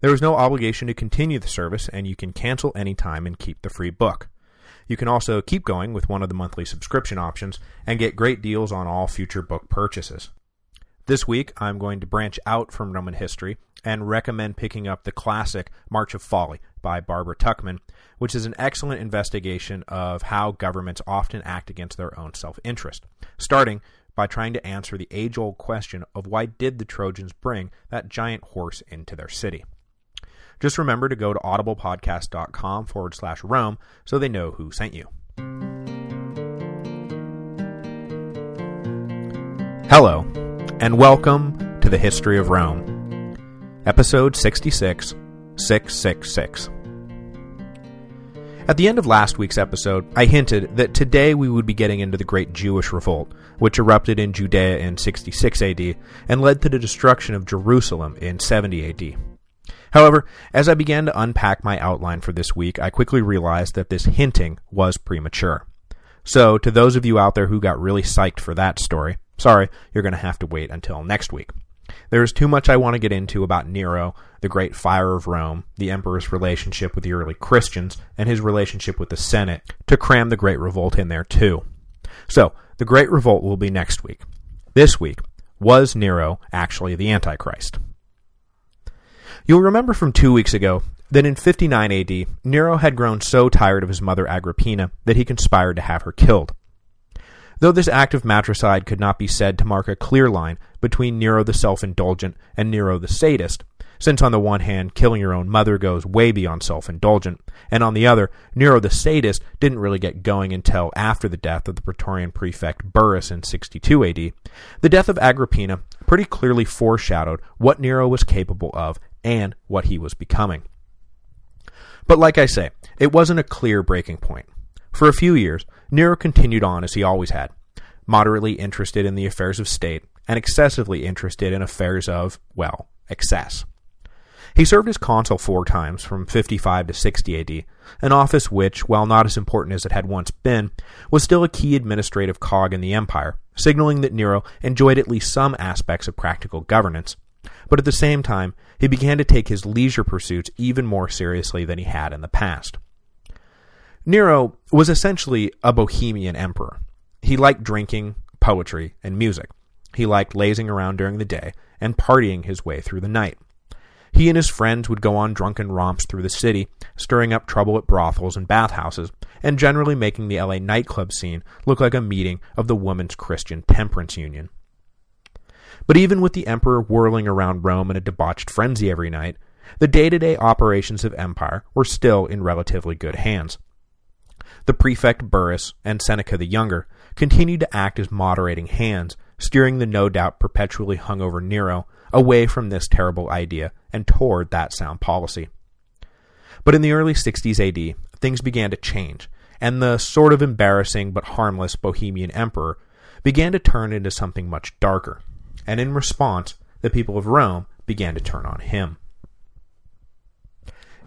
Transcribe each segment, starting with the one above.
There is no obligation to continue the service, and you can cancel anytime and keep the free book. You can also keep going with one of the monthly subscription options and get great deals on all future book purchases. This week, I'm going to branch out from Roman history and recommend picking up the classic March of Folly by Barbara Tuchman, which is an excellent investigation of how governments often act against their own self-interest, starting by trying to answer the age-old question of why did the Trojans bring that giant horse into their city. Just remember to go to audiblepodcast.com forward slash Rome so they know who sent you. Hello, and welcome to the History of Rome, Episode 66, 666. At the end of last week's episode, I hinted that today we would be getting into the Great Jewish Revolt, which erupted in Judea in 66 AD and led to the destruction of Jerusalem in 70 AD. However, as I began to unpack my outline for this week, I quickly realized that this hinting was premature. So, to those of you out there who got really psyched for that story, sorry, you're going to have to wait until next week. There is too much I want to get into about Nero, the Great Fire of Rome, the Emperor's relationship with the early Christians, and his relationship with the Senate, to cram the Great Revolt in there too. So, the Great Revolt will be next week. This week, was Nero actually the Antichrist? You'll remember from two weeks ago that in 59 AD, Nero had grown so tired of his mother Agrippina that he conspired to have her killed. Though this act of matricide could not be said to mark a clear line between Nero the self-indulgent and Nero the sadist, since on the one hand, killing your own mother goes way beyond self-indulgent, and on the other, Nero the sadist didn't really get going until after the death of the Praetorian prefect Burrus in 62 AD, the death of Agrippina pretty clearly foreshadowed what Nero was capable of and what he was becoming. But like I say, it wasn't a clear breaking point. For a few years, Nero continued on as he always had, moderately interested in the affairs of state and excessively interested in affairs of, well, excess. He served as consul four times from 55 to 60 AD, an office which, while not as important as it had once been, was still a key administrative cog in the empire, signaling that Nero enjoyed at least some aspects of practical governance, but at the same time, he began to take his leisure pursuits even more seriously than he had in the past. Nero was essentially a bohemian emperor. He liked drinking, poetry, and music. He liked lazing around during the day and partying his way through the night. He and his friends would go on drunken romps through the city, stirring up trouble at brothels and bathhouses, and generally making the LA nightclub scene look like a meeting of the Women's Christian Temperance Union. But even with the emperor whirling around Rome in a debauched frenzy every night, the day-to-day -day operations of empire were still in relatively good hands. The prefect Burrus and Seneca the Younger continued to act as moderating hands, steering the no doubt perpetually hungover Nero away from this terrible idea and toward that sound policy. But in the early 60s AD, things began to change, and the sort of embarrassing but harmless Bohemian emperor began to turn into something much darker and in response, the people of Rome began to turn on him.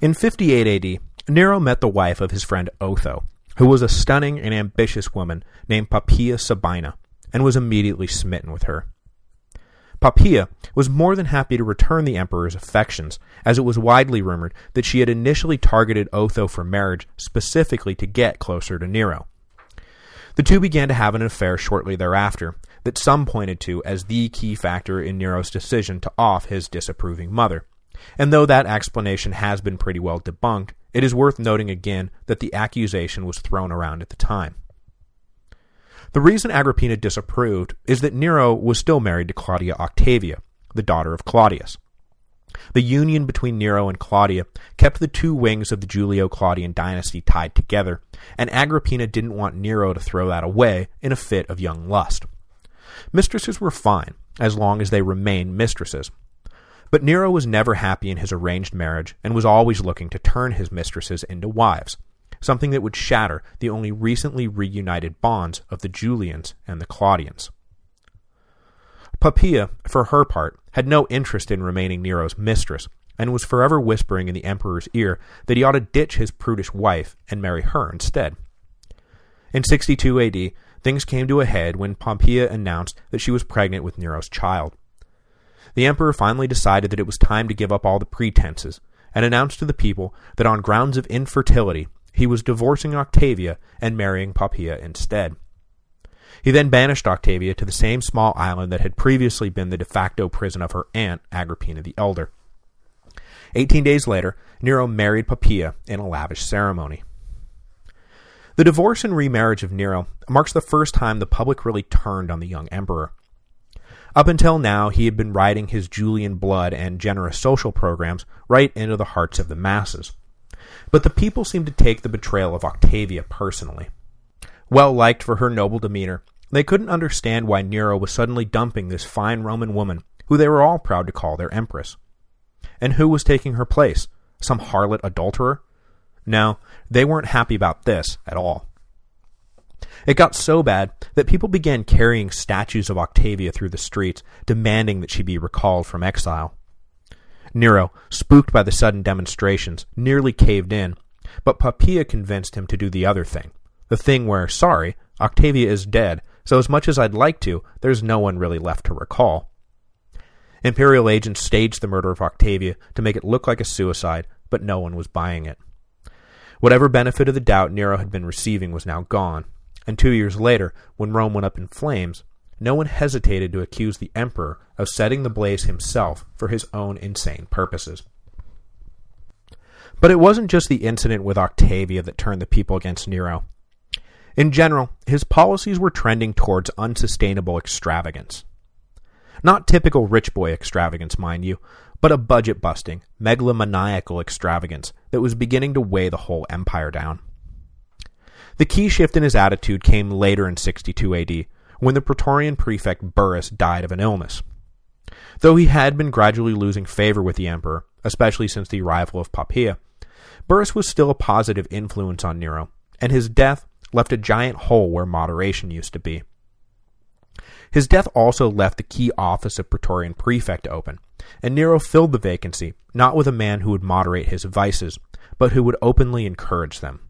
In 58 AD, Nero met the wife of his friend Otho, who was a stunning and ambitious woman named Poppaea Sabina, and was immediately smitten with her. Poppaea was more than happy to return the emperor's affections, as it was widely rumored that she had initially targeted Otho for marriage specifically to get closer to Nero. The two began to have an affair shortly thereafter, that some pointed to as the key factor in Nero's decision to off his disapproving mother. And though that explanation has been pretty well debunked, it is worth noting again that the accusation was thrown around at the time. The reason Agrippina disapproved is that Nero was still married to Claudia Octavia, the daughter of Claudius. The union between Nero and Claudia kept the two wings of the Julio-Claudian dynasty tied together, and Agrippina didn't want Nero to throw that away in a fit of young lust. Mistresses were fine, as long as they remained mistresses. But Nero was never happy in his arranged marriage and was always looking to turn his mistresses into wives. something that would shatter the only recently reunited bonds of the Julians and the Claudians. Poppaea, for her part, had no interest in remaining Nero's mistress, and was forever whispering in the emperor's ear that he ought to ditch his prudish wife and marry her instead. In 62 AD, things came to a head when Poppaea announced that she was pregnant with Nero's child. The emperor finally decided that it was time to give up all the pretenses, and announced to the people that on grounds of infertility he was divorcing Octavia and marrying Poppaea instead. He then banished Octavia to the same small island that had previously been the de facto prison of her aunt, Agrippina the Elder. Eighteen days later, Nero married Poppaea in a lavish ceremony. The divorce and remarriage of Nero marks the first time the public really turned on the young emperor. Up until now, he had been riding his Julian blood and generous social programs right into the hearts of the masses. But the people seemed to take the betrayal of Octavia personally. Well liked for her noble demeanor, they couldn't understand why Nero was suddenly dumping this fine Roman woman who they were all proud to call their empress. And who was taking her place? Some harlot adulterer? No, they weren't happy about this at all. It got so bad that people began carrying statues of Octavia through the streets, demanding that she be recalled from exile. Nero, spooked by the sudden demonstrations, nearly caved in, but Poppaea convinced him to do the other thing. The thing where, sorry, Octavia is dead, so as much as I'd like to, there's no one really left to recall. Imperial agents staged the murder of Octavia to make it look like a suicide, but no one was buying it. Whatever benefit of the doubt Nero had been receiving was now gone, and two years later, when Rome went up in flames, no one hesitated to accuse the emperor of setting the blaze himself for his own insane purposes. But it wasn't just the incident with Octavia that turned the people against Nero. In general, his policies were trending towards unsustainable extravagance. Not typical rich boy extravagance, mind you, but a budget-busting, megalomaniacal extravagance that was beginning to weigh the whole empire down. The key shift in his attitude came later in 62 AD, when the Praetorian prefect Burrus died of an illness. Though he had been gradually losing favor with the emperor, especially since the arrival of Poppaea, Burrus was still a positive influence on Nero, and his death left a giant hole where moderation used to be. His death also left the key office of Praetorian Prefect open, and Nero filled the vacancy not with a man who would moderate his vices, but who would openly encourage them.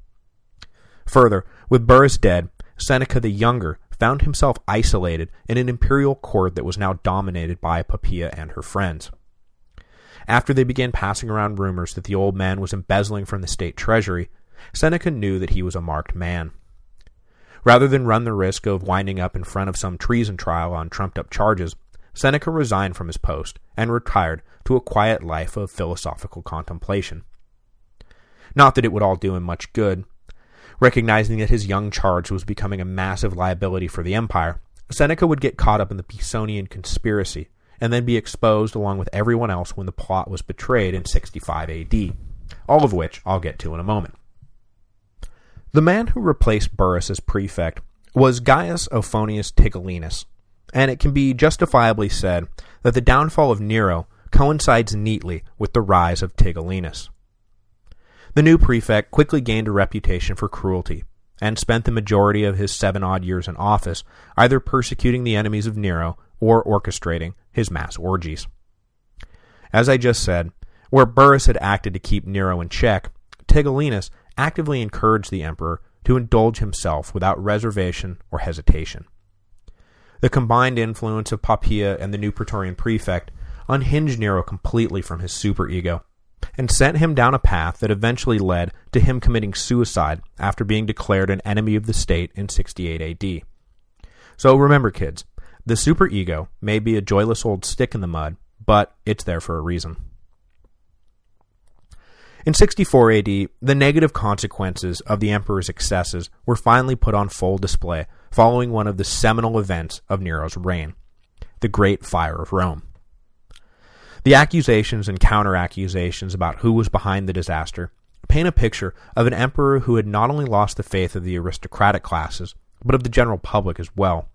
Further, with Burrus dead, Seneca the Younger found himself isolated in an imperial court that was now dominated by Poppaea and her friends. After they began passing around rumors that the old man was embezzling from the state treasury, Seneca knew that he was a marked man. Rather than run the risk of winding up in front of some treason trial on trumped-up charges, Seneca resigned from his post and retired to a quiet life of philosophical contemplation. Not that it would all do him much good. Recognizing that his young charge was becoming a massive liability for the empire, Seneca would get caught up in the Pisonian conspiracy and then be exposed along with everyone else when the plot was betrayed in 65 AD, all of which I'll get to in a moment. The man who replaced Burrus as prefect was Gaius Ofonius Tigellinus, and it can be justifiably said that the downfall of Nero coincides neatly with the rise of Tigellinus. The new prefect quickly gained a reputation for cruelty, and spent the majority of his seven-odd years in office either persecuting the enemies of Nero or orchestrating his mass orgies. As I just said, where Burrus had acted to keep Nero in check, Tigellinus actively encouraged the emperor to indulge himself without reservation or hesitation. The combined influence of Poppaea and the new Praetorian prefect unhinged Nero completely from his superego and sent him down a path that eventually led to him committing suicide after being declared an enemy of the state in 68 AD. So remember, kids, the superego may be a joyless old stick in the mud, but it's there for a reason. In 64 AD, the negative consequences of the emperor's excesses were finally put on full display following one of the seminal events of Nero's reign, the Great Fire of Rome. The accusations and counter-accusations about who was behind the disaster paint a picture of an emperor who had not only lost the faith of the aristocratic classes, but of the general public as well.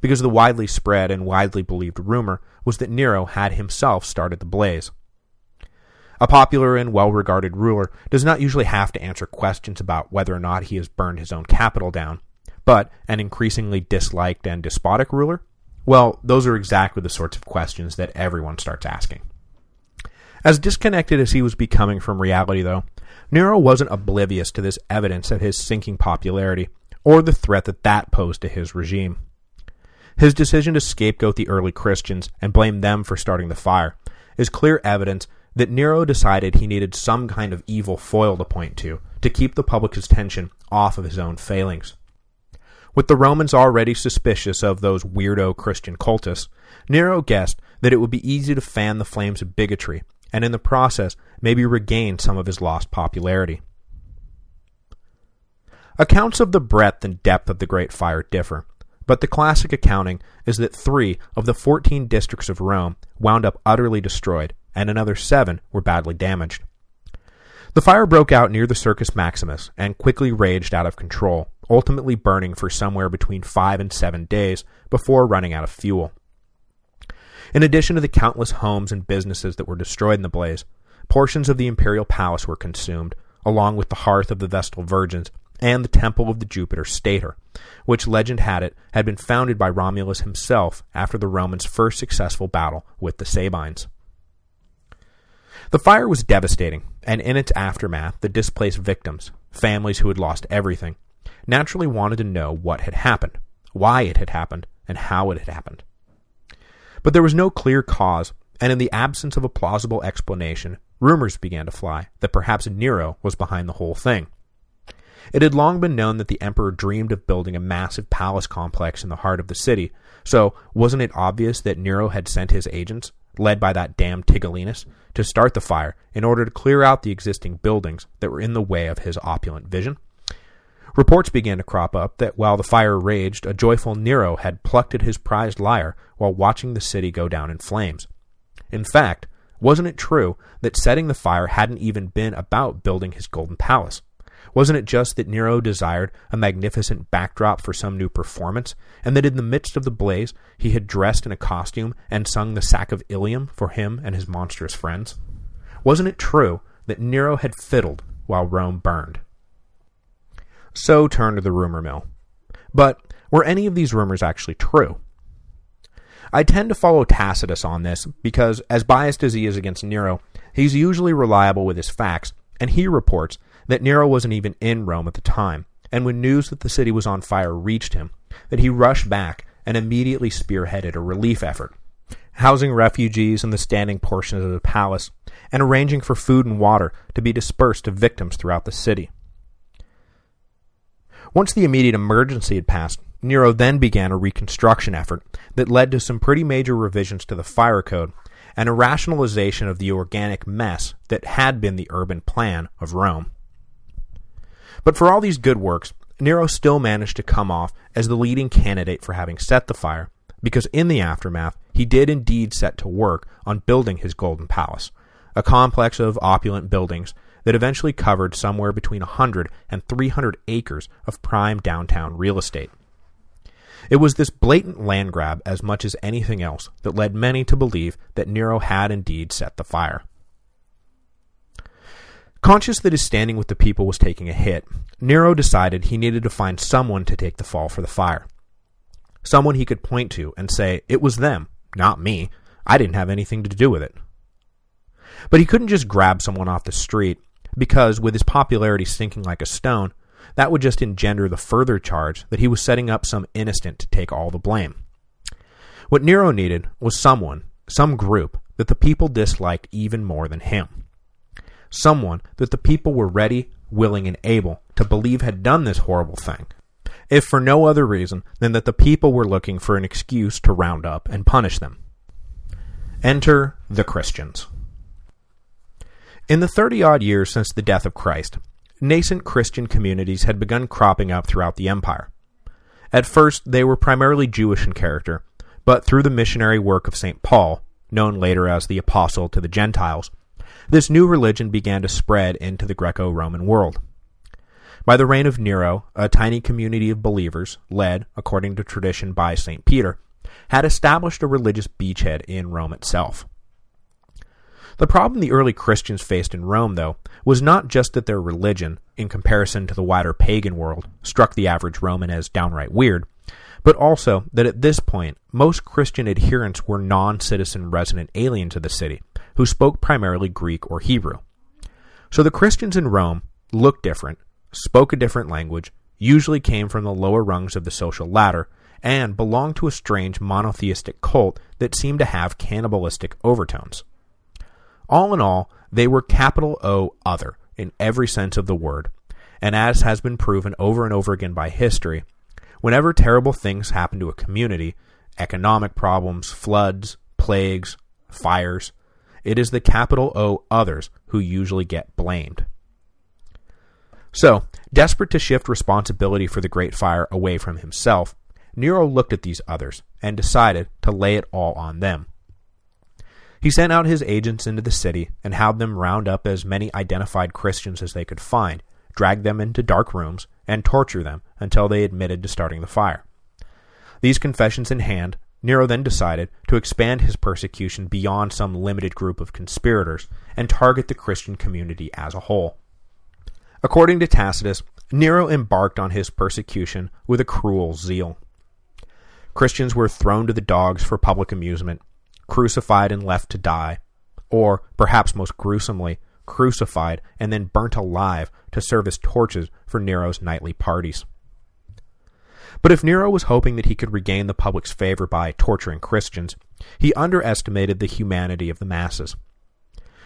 Because the widely spread and widely believed rumor was that Nero had himself started the blaze. A popular and well-regarded ruler does not usually have to answer questions about whether or not he has burned his own capital down, but an increasingly disliked and despotic ruler? Well, those are exactly the sorts of questions that everyone starts asking. As disconnected as he was becoming from reality, though, Nero wasn't oblivious to this evidence of his sinking popularity, or the threat that that posed to his regime. His decision to scapegoat the early Christians and blame them for starting the fire is clear evidence that Nero decided he needed some kind of evil foil to point to to keep the public's attention off of his own failings. With the Romans already suspicious of those weirdo Christian cultists, Nero guessed that it would be easy to fan the flames of bigotry and in the process maybe regain some of his lost popularity. Accounts of the breadth and depth of the Great Fire differ, but the classic accounting is that three of the 14 districts of Rome wound up utterly destroyed, and another seven were badly damaged. The fire broke out near the Circus Maximus and quickly raged out of control, ultimately burning for somewhere between five and seven days before running out of fuel. In addition to the countless homes and businesses that were destroyed in the blaze, portions of the imperial palace were consumed, along with the hearth of the Vestal Virgins and the temple of the Jupiter Stator, which legend had it had been founded by Romulus himself after the Romans' first successful battle with the Sabines. The fire was devastating, and in its aftermath, the displaced victims, families who had lost everything, naturally wanted to know what had happened, why it had happened, and how it had happened. But there was no clear cause, and in the absence of a plausible explanation, rumors began to fly that perhaps Nero was behind the whole thing. It had long been known that the emperor dreamed of building a massive palace complex in the heart of the city, so wasn't it obvious that Nero had sent his agents, led by that damn Tigellinus, to start the fire in order to clear out the existing buildings that were in the way of his opulent vision? Reports began to crop up that while the fire raged, a joyful Nero had plucked at his prized lyre while watching the city go down in flames. In fact, wasn't it true that setting the fire hadn't even been about building his golden palace? Wasn't it just that Nero desired a magnificent backdrop for some new performance, and that in the midst of the blaze he had dressed in a costume and sung the sack of Ilium for him and his monstrous friends? Wasn't it true that Nero had fiddled while Rome burned? So turned the rumor mill. But were any of these rumors actually true? I tend to follow Tacitus on this because, as biased as he is against Nero, he's usually reliable with his facts, and he reports that Nero wasn't even in Rome at the time, and when news that the city was on fire reached him, that he rushed back and immediately spearheaded a relief effort, housing refugees in the standing portions of the palace, and arranging for food and water to be dispersed to victims throughout the city. Once the immediate emergency had passed, Nero then began a reconstruction effort that led to some pretty major revisions to the fire code and a rationalization of the organic mess that had been the urban plan of Rome. But for all these good works, Nero still managed to come off as the leading candidate for having set the fire, because in the aftermath, he did indeed set to work on building his Golden Palace, a complex of opulent buildings that eventually covered somewhere between 100 and 300 acres of prime downtown real estate. It was this blatant land grab as much as anything else that led many to believe that Nero had indeed set the fire. Conscious that his standing with the people was taking a hit, Nero decided he needed to find someone to take the fall for the fire. Someone he could point to and say, it was them, not me. I didn't have anything to do with it. But he couldn't just grab someone off the street, because with his popularity sinking like a stone, that would just engender the further charge that he was setting up some innocent to take all the blame. What Nero needed was someone, some group, that the people disliked even more than him someone that the people were ready, willing, and able to believe had done this horrible thing, if for no other reason than that the people were looking for an excuse to round up and punish them. Enter the Christians. In the 30-odd years since the death of Christ, nascent Christian communities had begun cropping up throughout the empire. At first, they were primarily Jewish in character, but through the missionary work of St. Paul, known later as the Apostle to the Gentiles, this new religion began to spread into the Greco-Roman world. By the reign of Nero, a tiny community of believers, led, according to tradition, by St. Peter, had established a religious beachhead in Rome itself. The problem the early Christians faced in Rome, though, was not just that their religion, in comparison to the wider pagan world, struck the average Roman as downright weird, but also that at this point, most Christian adherents were non-citizen resident aliens of the city, who spoke primarily Greek or Hebrew. So the Christians in Rome looked different, spoke a different language, usually came from the lower rungs of the social ladder, and belonged to a strange monotheistic cult that seemed to have cannibalistic overtones. All in all, they were capital O other in every sense of the word, and as has been proven over and over again by history, whenever terrible things happen to a community, economic problems, floods, plagues, fires, it is the capital O others who usually get blamed. So, desperate to shift responsibility for the Great Fire away from himself, Nero looked at these others and decided to lay it all on them. He sent out his agents into the city and had them round up as many identified Christians as they could find, drag them into dark rooms, and torture them until they admitted to starting the fire. These confessions in hand, Nero then decided to expand his persecution beyond some limited group of conspirators and target the Christian community as a whole. According to Tacitus, Nero embarked on his persecution with a cruel zeal. Christians were thrown to the dogs for public amusement, crucified and left to die, or, perhaps most gruesomely, crucified and then burnt alive to serve as torches for Nero's nightly parties. But if Nero was hoping that he could regain the public's favor by torturing Christians, he underestimated the humanity of the masses.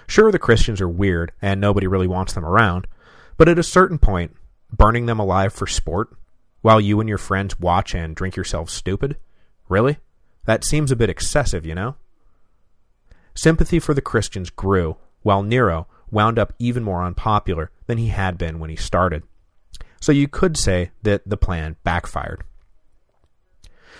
Sure, the Christians are weird, and nobody really wants them around, but at a certain point, burning them alive for sport, while you and your friends watch and drink yourselves stupid? Really? That seems a bit excessive, you know? Sympathy for the Christians grew, while Nero wound up even more unpopular than he had been when he started. So you could say that the plan backfired.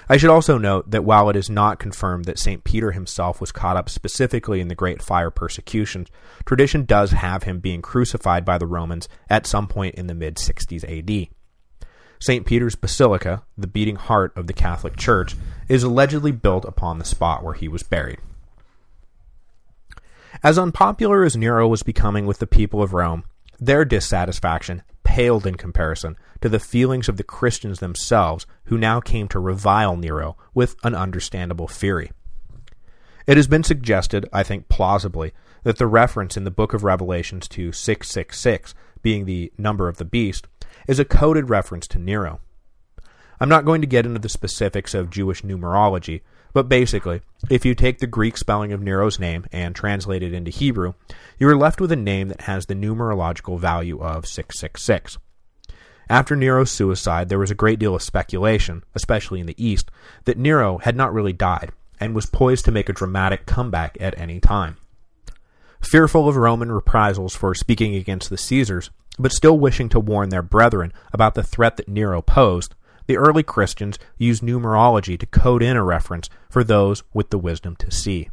I should also note that while it is not confirmed that St. Peter himself was caught up specifically in the Great Fire persecutions, tradition does have him being crucified by the Romans at some point in the mid-60s AD. St. Peter's Basilica, the beating heart of the Catholic Church, is allegedly built upon the spot where he was buried. As unpopular as Nero was becoming with the people of Rome, their dissatisfaction paled in comparison to the feelings of the Christians themselves who now came to revile Nero with an understandable fury. It has been suggested, I think plausibly, that the reference in the book of Revelations to 666 being the number of the beast is a coded reference to Nero. I'm not going to get into the specifics of Jewish numerology, but basically, if you take the Greek spelling of Nero's name and translate it into Hebrew, you are left with a name that has the numerological value of 666. After Nero's suicide, there was a great deal of speculation, especially in the East, that Nero had not really died and was poised to make a dramatic comeback at any time. Fearful of Roman reprisals for speaking against the Caesars, but still wishing to warn their brethren about the threat that Nero posed, the early Christians used numerology to code in a reference for those with the wisdom to see.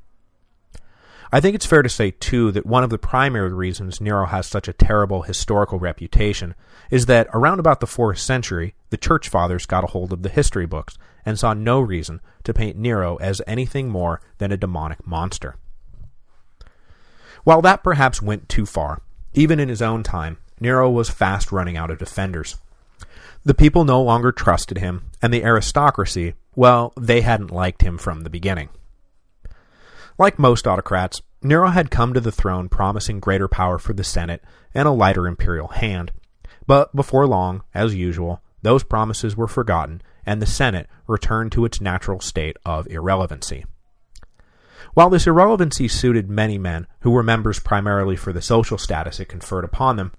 I think it's fair to say, too, that one of the primary reasons Nero has such a terrible historical reputation is that around about the 4th century, the Church Fathers got a hold of the history books and saw no reason to paint Nero as anything more than a demonic monster. While that perhaps went too far, even in his own time, Nero was fast running out of defenders. The people no longer trusted him, and the aristocracy, well, they hadn't liked him from the beginning. Like most autocrats, Nero had come to the throne promising greater power for the Senate and a lighter imperial hand. But before long, as usual, those promises were forgotten, and the Senate returned to its natural state of irrelevancy. While this irrelevancy suited many men who were members primarily for the social status it conferred upon them,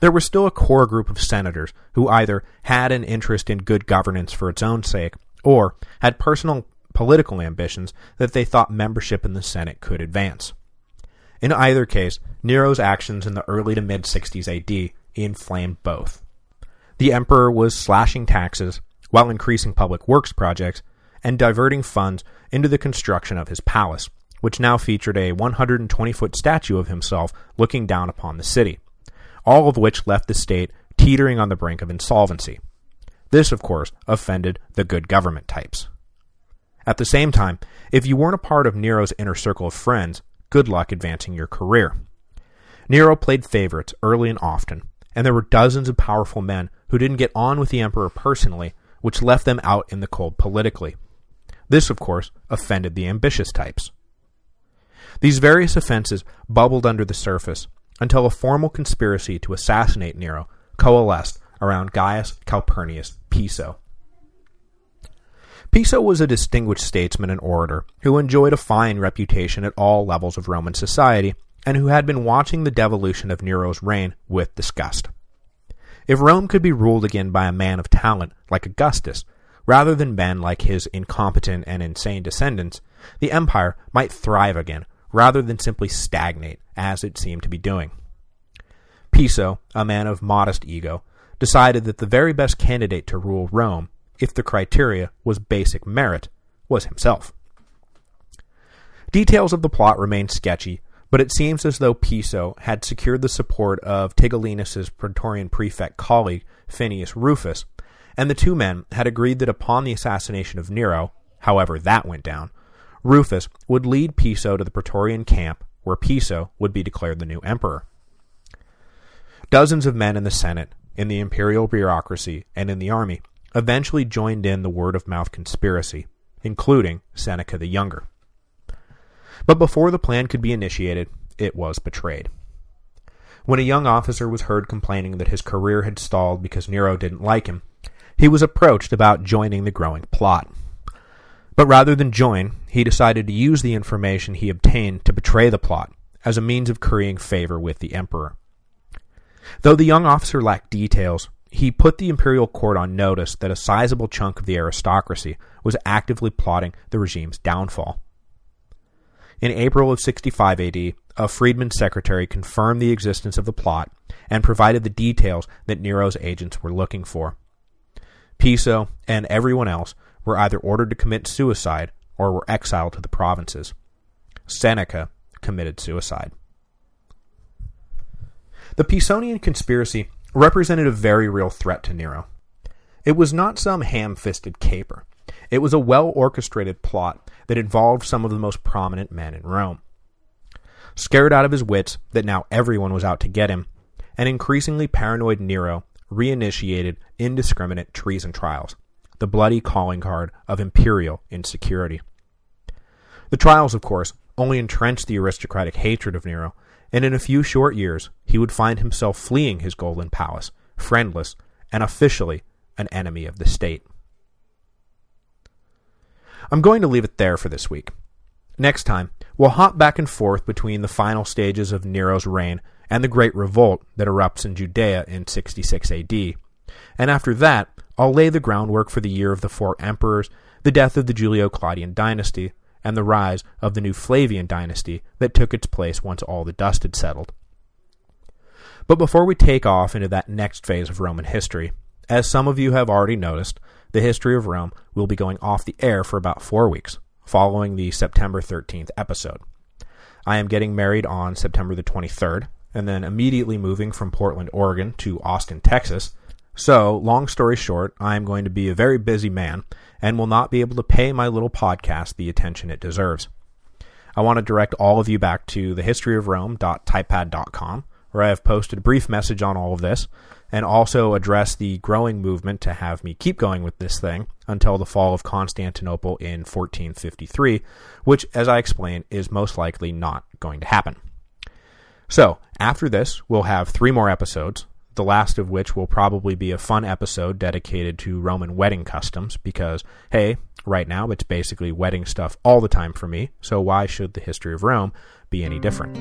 there was still a core group of senators who either had an interest in good governance for its own sake, or had personal political ambitions that they thought membership in the Senate could advance. In either case, Nero's actions in the early to mid-60s AD inflamed both. The emperor was slashing taxes while increasing public works projects and diverting funds into the construction of his palace, which now featured a 120-foot statue of himself looking down upon the city all of which left the state teetering on the brink of insolvency. This, of course, offended the good government types. At the same time, if you weren't a part of Nero's inner circle of friends, good luck advancing your career. Nero played favorites early and often, and there were dozens of powerful men who didn't get on with the emperor personally, which left them out in the cold politically. This, of course, offended the ambitious types. These various offenses bubbled under the surface until a formal conspiracy to assassinate Nero coalesced around Gaius Calpurnius Piso. Piso was a distinguished statesman and orator who enjoyed a fine reputation at all levels of Roman society and who had been watching the devolution of Nero's reign with disgust. If Rome could be ruled again by a man of talent like Augustus, rather than men like his incompetent and insane descendants, the empire might thrive again rather than simply stagnate, as it seemed to be doing. Piso, a man of modest ego, decided that the very best candidate to rule Rome, if the criteria was basic merit, was himself. Details of the plot remain sketchy, but it seems as though Piso had secured the support of Tigellinus's Praetorian prefect colleague, Faenius Rufus, and the two men had agreed that upon the assassination of Nero, however that went down, Rufus would lead Piso to the Praetorian camp, where Piso would be declared the new emperor. Dozens of men in the Senate, in the imperial bureaucracy, and in the army eventually joined in the word-of-mouth conspiracy, including Seneca the Younger. But before the plan could be initiated, it was betrayed. When a young officer was heard complaining that his career had stalled because Nero didn't like him, he was approached about joining the growing plot. But rather than join, he decided to use the information he obtained to betray the plot as a means of currying favor with the emperor. Though the young officer lacked details, he put the imperial court on notice that a sizable chunk of the aristocracy was actively plotting the regime's downfall. In April of 65 AD, a freedman's secretary confirmed the existence of the plot and provided the details that Nero's agents were looking for. Piso and everyone else were either ordered to commit suicide or were exiled to the provinces. Seneca committed suicide. The Pisonian conspiracy represented a very real threat to Nero. It was not some ham-fisted caper. It was a well-orchestrated plot that involved some of the most prominent men in Rome. Scared out of his wits that now everyone was out to get him, an increasingly paranoid Nero reinitiated indiscriminate treason trials, the bloody calling card of imperial insecurity. The trials, of course, only entrenched the aristocratic hatred of Nero, and in a few short years he would find himself fleeing his golden palace, friendless, and officially an enemy of the state. I'm going to leave it there for this week. Next time, we'll hop back and forth between the final stages of Nero's reign and the Great Revolt that erupts in Judea in 66 AD. And after that, I'll lay the groundwork for the year of the four emperors, the death of the Julio-Claudian dynasty, and the rise of the new Flavian dynasty that took its place once all the dust had settled. But before we take off into that next phase of Roman history, as some of you have already noticed, the history of Rome will be going off the air for about four weeks, following the September 13th episode. I am getting married on September the 23rd, and then immediately moving from Portland, Oregon to Austin, Texas. So, long story short, I am going to be a very busy man and will not be able to pay my little podcast the attention it deserves. I want to direct all of you back to thehistoryofrome.typepad.com, where I have posted a brief message on all of this, and also address the growing movement to have me keep going with this thing until the fall of Constantinople in 1453, which, as I explained, is most likely not going to happen. So, after this, we'll have three more episodes, the last of which will probably be a fun episode dedicated to Roman wedding customs, because, hey, right now it's basically wedding stuff all the time for me, so why should the history of Rome be any different?